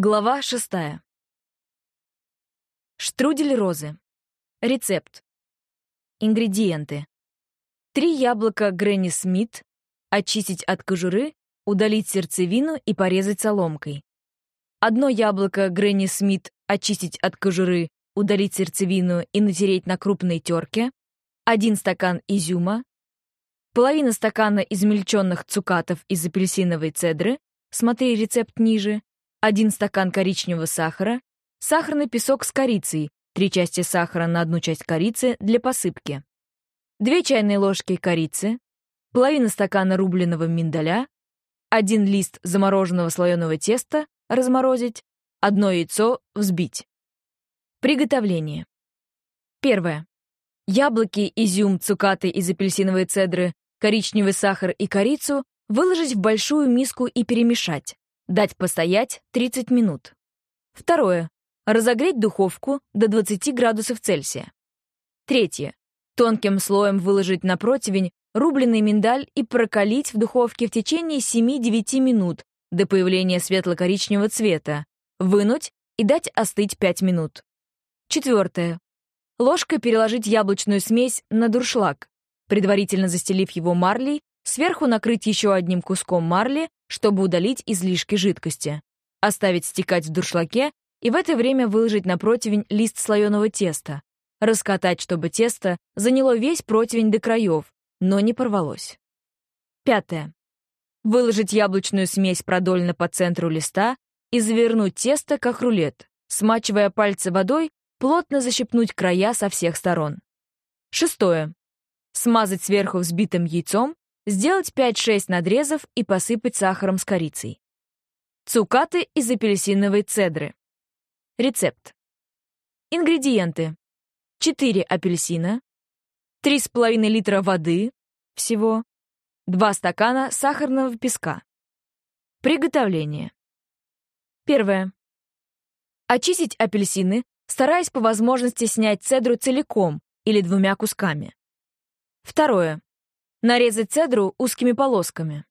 Глава шестая. Штрудель розы. Рецепт. Ингредиенты. Три яблока Гренни Смит, очистить от кожуры, удалить сердцевину и порезать соломкой. Одно яблоко Гренни Смит, очистить от кожуры, удалить сердцевину и натереть на крупной терке. Один стакан изюма. Половина стакана измельченных цукатов из апельсиновой цедры. Смотри рецепт ниже 1 стакан коричневого сахара, сахарный песок с корицей, 3 части сахара на одну часть корицы для посыпки, 2 чайные ложки корицы, половина стакана рубленого миндаля, 1 лист замороженного слоеного теста разморозить, одно яйцо взбить. Приготовление. Первое. Яблоки, изюм, цукаты из апельсиновой цедры, коричневый сахар и корицу выложить в большую миску и перемешать. Дать постоять 30 минут. Второе. Разогреть духовку до 20 градусов Цельсия. Третье. Тонким слоем выложить на противень рубленый миндаль и прокалить в духовке в течение 7-9 минут до появления светло-коричневого цвета, вынуть и дать остыть 5 минут. Четвертое. Ложкой переложить яблочную смесь на дуршлаг, предварительно застелив его марлей, сверху накрыть еще одним куском марли чтобы удалить излишки жидкости, оставить стекать в дуршлаке и в это время выложить на противень лист слоеного теста, раскатать, чтобы тесто заняло весь противень до краев, но не порвалось. Пятое. Выложить яблочную смесь продольно по центру листа и завернуть тесто, как рулет, смачивая пальцы водой, плотно защипнуть края со всех сторон. Шестое. Смазать сверху взбитым яйцом Сделать 5-6 надрезов и посыпать сахаром с корицей. Цукаты из апельсиновой цедры. Рецепт. Ингредиенты. 4 апельсина, 3,5 литра воды всего, 2 стакана сахарного песка. Приготовление. Первое. Очистить апельсины, стараясь по возможности снять цедру целиком или двумя кусками. Второе. Нарезать цедру узкими полосками.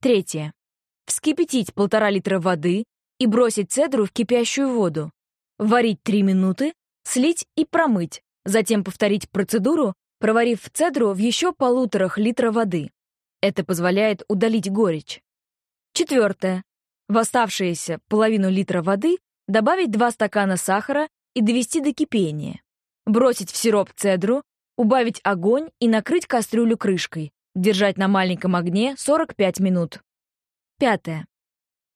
Третье. Вскипятить полтора литра воды и бросить цедру в кипящую воду. Варить 3 минуты, слить и промыть, затем повторить процедуру, проварив цедру в еще полуторах литра воды. Это позволяет удалить горечь. Четвертое. В оставшиеся половину литра воды добавить 2 стакана сахара и довести до кипения. Бросить в сироп цедру, убавить огонь и накрыть кастрюлю крышкой, держать на маленьком огне 45 минут. Пятое.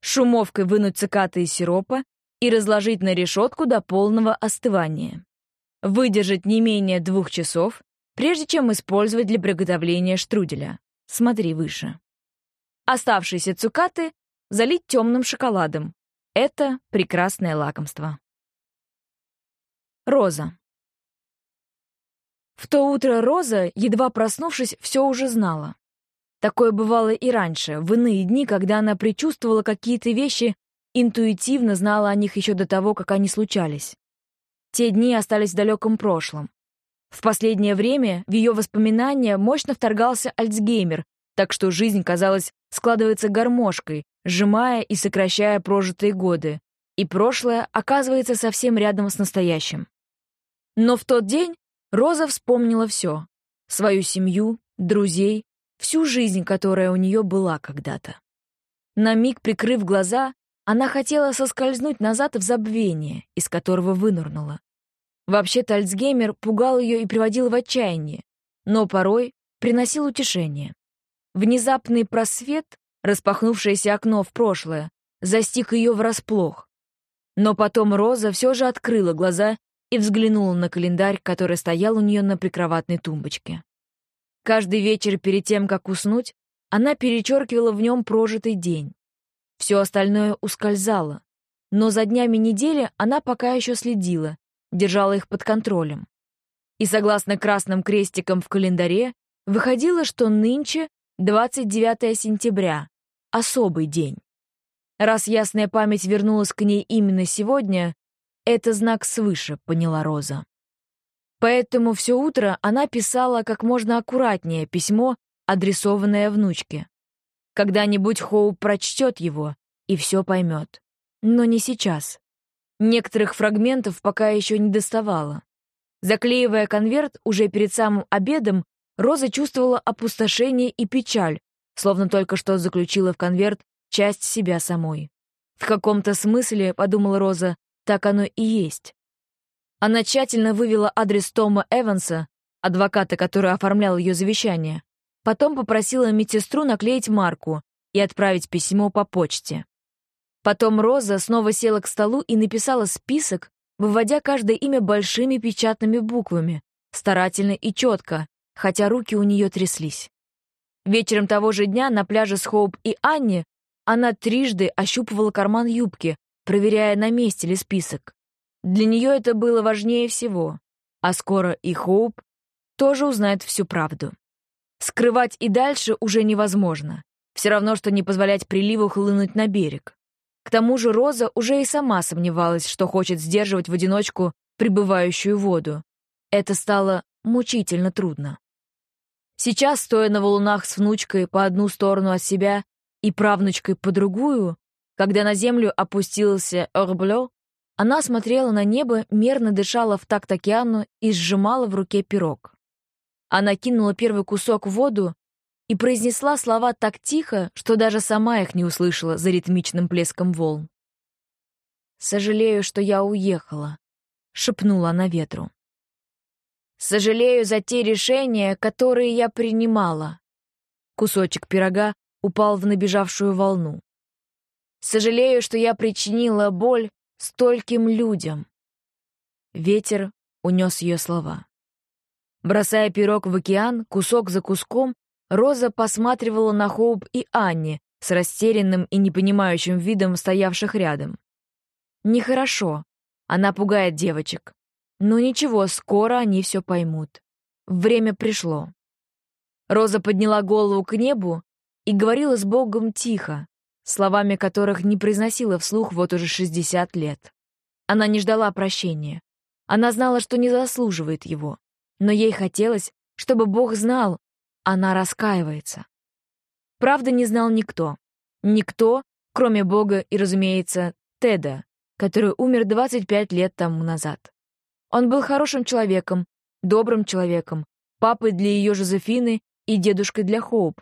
Шумовкой вынуть цикаты из сиропа и разложить на решетку до полного остывания. Выдержать не менее двух часов, прежде чем использовать для приготовления штруделя. Смотри выше. Оставшиеся цукаты залить темным шоколадом. Это прекрасное лакомство. Роза. В то утро Роза, едва проснувшись, все уже знала. Такое бывало и раньше, в иные дни, когда она предчувствовала какие-то вещи, интуитивно знала о них еще до того, как они случались. Те дни остались в далеком прошлом. В последнее время в ее воспоминания мощно вторгался Альцгеймер, так что жизнь, казалось, складывается гармошкой, сжимая и сокращая прожитые годы, и прошлое оказывается совсем рядом с настоящим. Но в тот день Роза вспомнила все — свою семью, друзей, всю жизнь, которая у нее была когда-то. На миг прикрыв глаза, она хотела соскользнуть назад в забвение, из которого вынырнула. Вообще-то Альцгеймер пугал ее и приводил в отчаяние, но порой приносил утешение. Внезапный просвет, распахнувшееся окно в прошлое, застиг ее врасплох. Но потом Роза все же открыла глаза и взглянула на календарь, который стоял у нее на прикроватной тумбочке. Каждый вечер перед тем, как уснуть, она перечеркивала в нем прожитый день. Все остальное ускользало, но за днями недели она пока еще следила, держала их под контролем. И согласно красным крестикам в календаре, выходило, что нынче 29 сентября, особый день. Раз ясная память вернулась к ней именно сегодня, это знак свыше, поняла Роза. Поэтому все утро она писала как можно аккуратнее письмо, адресованное внучке. Когда-нибудь Хоу прочтет его и все поймет. но не сейчас. Некоторых фрагментов пока еще не доставало. Заклеивая конверт уже перед самым обедом, Роза чувствовала опустошение и печаль, словно только что заключила в конверт часть себя самой. В каком-то смысле, подумала Роза, так оно и есть. Она тщательно вывела адрес Тома Эванса, адвоката, который оформлял ее завещание. Потом попросила медсестру наклеить марку и отправить письмо по почте. Потом Роза снова села к столу и написала список, выводя каждое имя большими печатными буквами, старательно и четко, хотя руки у нее тряслись. Вечером того же дня на пляже с Хоуп и Анни она трижды ощупывала карман юбки, проверяя, на месте ли список. Для нее это было важнее всего, а скоро и Хоуп тоже узнает всю правду. Скрывать и дальше уже невозможно. Все равно, что не позволять приливу хлынуть на берег. К тому же Роза уже и сама сомневалась, что хочет сдерживать в одиночку прибывающую воду. Это стало мучительно трудно. Сейчас, стоя на валунах с внучкой по одну сторону от себя и правнучкой по другую, когда на землю опустился Орблё, она смотрела на небо, мерно дышала в такт океану и сжимала в руке пирог. Она кинула первый кусок в воду и произнесла слова так тихо, что даже сама их не услышала за ритмичным плеском волн. «Сожалею, что я уехала», — шепнула она ветру. Сожалею за те решения, которые я принимала. Кусочек пирога упал в набежавшую волну. Сожалею, что я причинила боль стольким людям. Ветер унес ее слова. Бросая пирог в океан, кусок за куском, Роза посматривала на Хоуп и Анни с растерянным и непонимающим видом стоявших рядом. Нехорошо. Она пугает девочек. Но ничего, скоро они все поймут. Время пришло. Роза подняла голову к небу и говорила с Богом тихо, словами которых не произносила вслух вот уже 60 лет. Она не ждала прощения. Она знала, что не заслуживает его. Но ей хотелось, чтобы Бог знал, она раскаивается. Правда не знал никто. Никто, кроме Бога и, разумеется, Теда, который умер 25 лет тому назад. Он был хорошим человеком, добрым человеком, папой для ее Жозефины и дедушкой для Хоуп.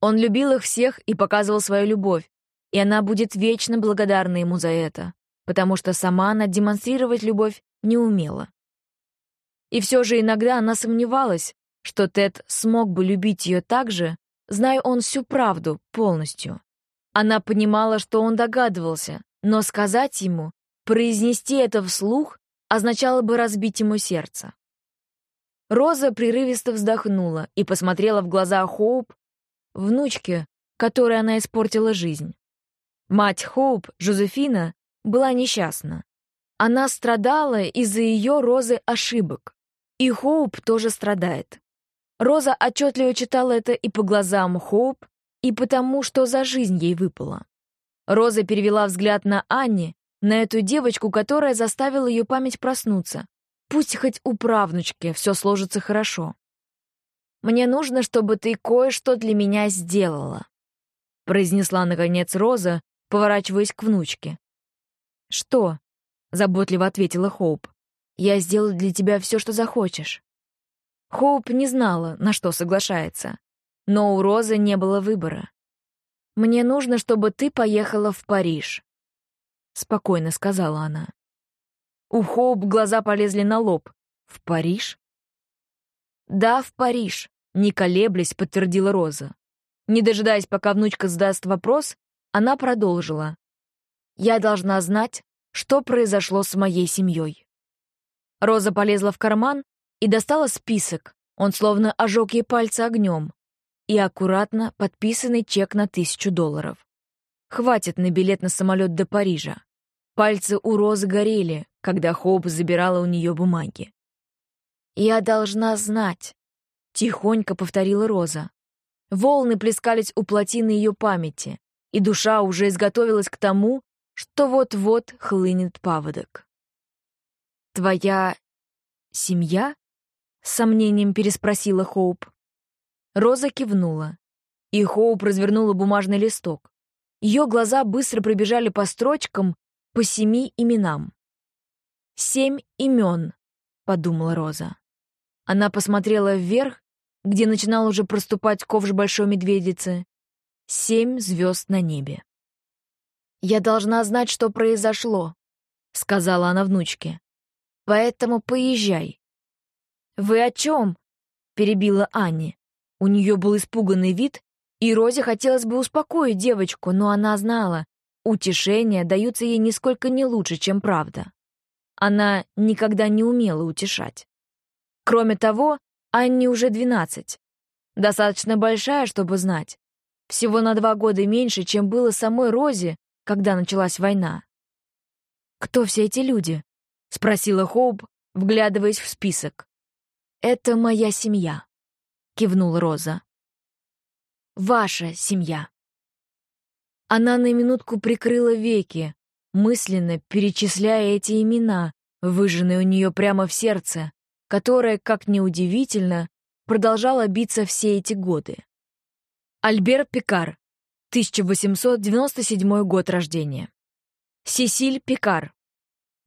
Он любил их всех и показывал свою любовь, и она будет вечно благодарна ему за это, потому что сама она демонстрировать любовь не умела. И все же иногда она сомневалась, что Тед смог бы любить ее так же, зная он всю правду полностью. Она понимала, что он догадывался, но сказать ему, произнести это вслух означало бы разбить ему сердце. Роза прерывисто вздохнула и посмотрела в глаза Хоуп, внучке, которой она испортила жизнь. Мать Хоуп, Жозефина, была несчастна. Она страдала из-за ее Розы ошибок. И Хоуп тоже страдает. Роза отчетливо читала это и по глазам Хоуп, и потому, что за жизнь ей выпало. Роза перевела взгляд на Анни, на эту девочку, которая заставила ее память проснуться. Пусть хоть у правнучки все сложится хорошо. «Мне нужно, чтобы ты кое-что для меня сделала», — произнесла, наконец, Роза, поворачиваясь к внучке. «Что?» — заботливо ответила Хоуп. «Я сделаю для тебя все, что захочешь». Хоуп не знала, на что соглашается, но у Розы не было выбора. «Мне нужно, чтобы ты поехала в Париж», — спокойно сказала она. У Хоуп глаза полезли на лоб. «В Париж?» «Да, в Париж», — не колеблясь, подтвердила Роза. Не дожидаясь, пока внучка задаст вопрос, она продолжила. «Я должна знать, что произошло с моей семьей». Роза полезла в карман и достала список, он словно ожег ей пальцы огнем, и аккуратно подписанный чек на тысячу долларов. Хватит на билет на самолет до Парижа. Пальцы у Розы горели, когда Хоуп забирала у нее бумаги. «Я должна знать», — тихонько повторила Роза. Волны плескались у плотины ее памяти, и душа уже изготовилась к тому, что вот-вот хлынет паводок. «Твоя семья?» — с сомнением переспросила Хоуп. Роза кивнула, и Хоуп развернула бумажный листок. ее глаза быстро пробежали по строчкам по семи именам. «Семь имен», — подумала Роза. Она посмотрела вверх, где начинал уже проступать ковш большой медведицы. Семь звезд на небе. «Я должна знать, что произошло», — сказала она внучке. «Поэтому поезжай». «Вы о чем?» — перебила Анни. У нее был испуганный вид, и Розе хотелось бы успокоить девочку, но она знала, утешения даются ей нисколько не лучше, чем правда. Она никогда не умела утешать. Кроме того, Анне уже двенадцать. Достаточно большая, чтобы знать. Всего на два года меньше, чем было самой Розе, когда началась война. «Кто все эти люди?» — спросила Хоуп, вглядываясь в список. «Это моя семья», — кивнула Роза. «Ваша семья». Она на минутку прикрыла веки, мысленно перечисляя эти имена, выжженные у нее прямо в сердце, которое, как ни удивительно, продолжало биться все эти годы. Альбер Пикар, 1897 год рождения. Сесиль Пикар,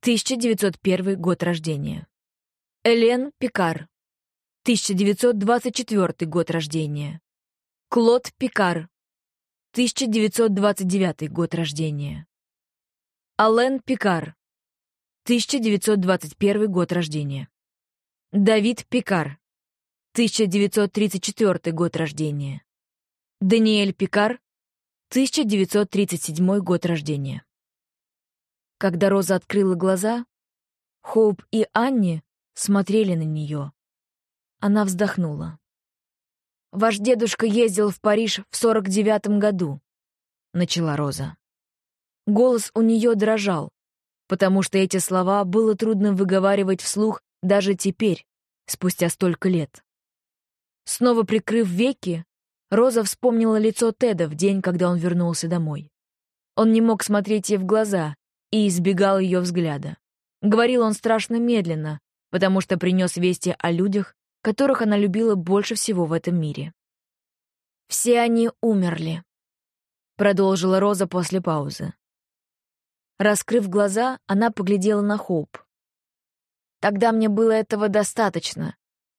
1901 год рождения. Элен Пикар, 1924 год рождения. Клод Пикар, 1929 год рождения. Ален Пикар, 1921 год рождения. Давид Пикар, 1934 год рождения. Даниэль Пикар, 1937 год рождения. Когда Роза открыла глаза, Хоуп и Анни смотрели на нее. Она вздохнула. «Ваш дедушка ездил в Париж в сорок девятом году», — начала Роза. Голос у нее дрожал, потому что эти слова было трудно выговаривать вслух даже теперь, спустя столько лет. Снова прикрыв веки, Роза вспомнила лицо Теда в день, когда он вернулся домой. Он не мог смотреть ей в глаза и избегал ее взгляда. Говорил он страшно медленно, потому что принес вести о людях, которых она любила больше всего в этом мире. «Все они умерли», — продолжила Роза после паузы. Раскрыв глаза, она поглядела на Хоуп. «Тогда мне было этого достаточно.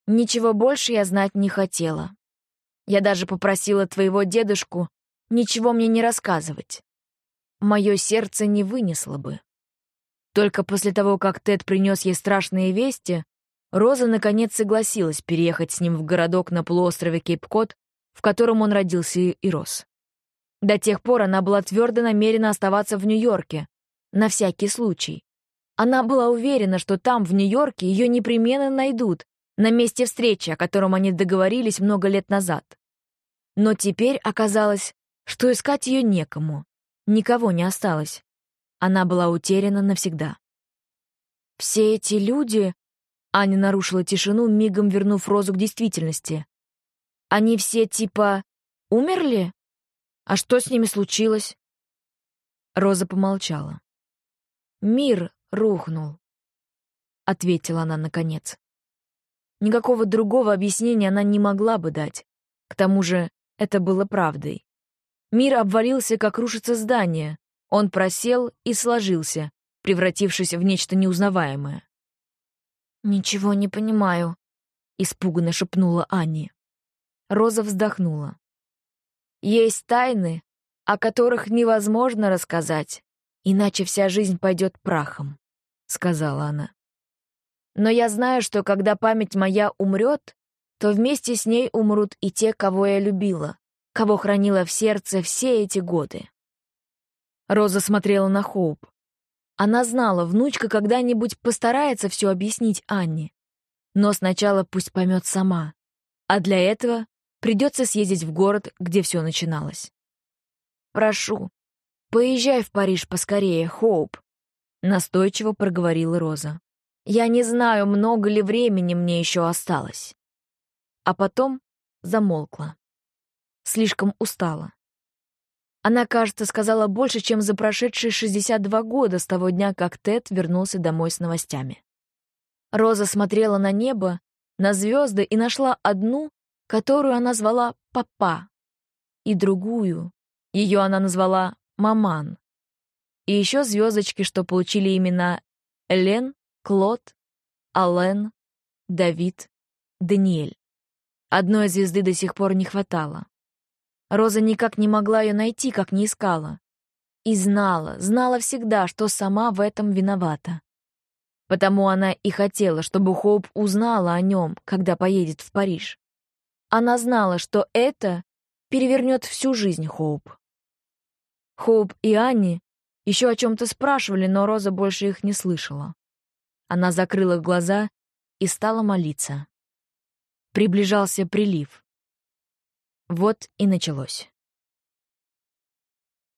Ничего больше я знать не хотела. Я даже попросила твоего дедушку ничего мне не рассказывать. Мое сердце не вынесло бы. Только после того, как Тед принес ей страшные вести, Роза наконец согласилась переехать с ним в городок на полуострове Кейп-Кот, в котором он родился и рос. До тех пор она была твердо намерена оставаться в Нью-Йорке, на всякий случай. Она была уверена, что там, в Нью-Йорке, ее непременно найдут, на месте встречи, о котором они договорились много лет назад. Но теперь оказалось, что искать ее некому. Никого не осталось. Она была утеряна навсегда. Все эти люди... Аня нарушила тишину, мигом вернув Розу к действительности. Они все типа умерли? А что с ними случилось? Роза помолчала. Мир рухнул, ответила она наконец. Никакого другого объяснения она не могла бы дать. К тому же это было правдой. Мир обвалился, как рушится здание. Он просел и сложился, превратившись в нечто неузнаваемое. «Ничего не понимаю», — испуганно шепнула Анни. Роза вздохнула. «Есть тайны, о которых невозможно рассказать, иначе вся жизнь пойдет прахом», — сказала она. Но я знаю, что когда память моя умрет, то вместе с ней умрут и те, кого я любила, кого хранила в сердце все эти годы. Роза смотрела на Хоуп. Она знала, внучка когда-нибудь постарается все объяснить Анне. Но сначала пусть поймет сама. А для этого придется съездить в город, где все начиналось. «Прошу, поезжай в Париж поскорее, Хоуп», — настойчиво проговорила Роза. Я не знаю, много ли времени мне еще осталось. А потом замолкла. Слишком устала. Она, кажется, сказала больше, чем за прошедшие 62 года с того дня, как Тед вернулся домой с новостями. Роза смотрела на небо, на звезды и нашла одну, которую она звала «Папа», и другую, ее она назвала Маман. И еще звездочки, что получили имена Элен, Клод, Ален, Давид, Даниэль. Одной звезды до сих пор не хватало. Роза никак не могла ее найти, как не искала. И знала, знала всегда, что сама в этом виновата. Потому она и хотела, чтобы Хоуп узнала о нем, когда поедет в Париж. Она знала, что это перевернет всю жизнь Хоуп. Хоуп и Анни еще о чем-то спрашивали, но Роза больше их не слышала. Она закрыла глаза и стала молиться. Приближался прилив. Вот и началось.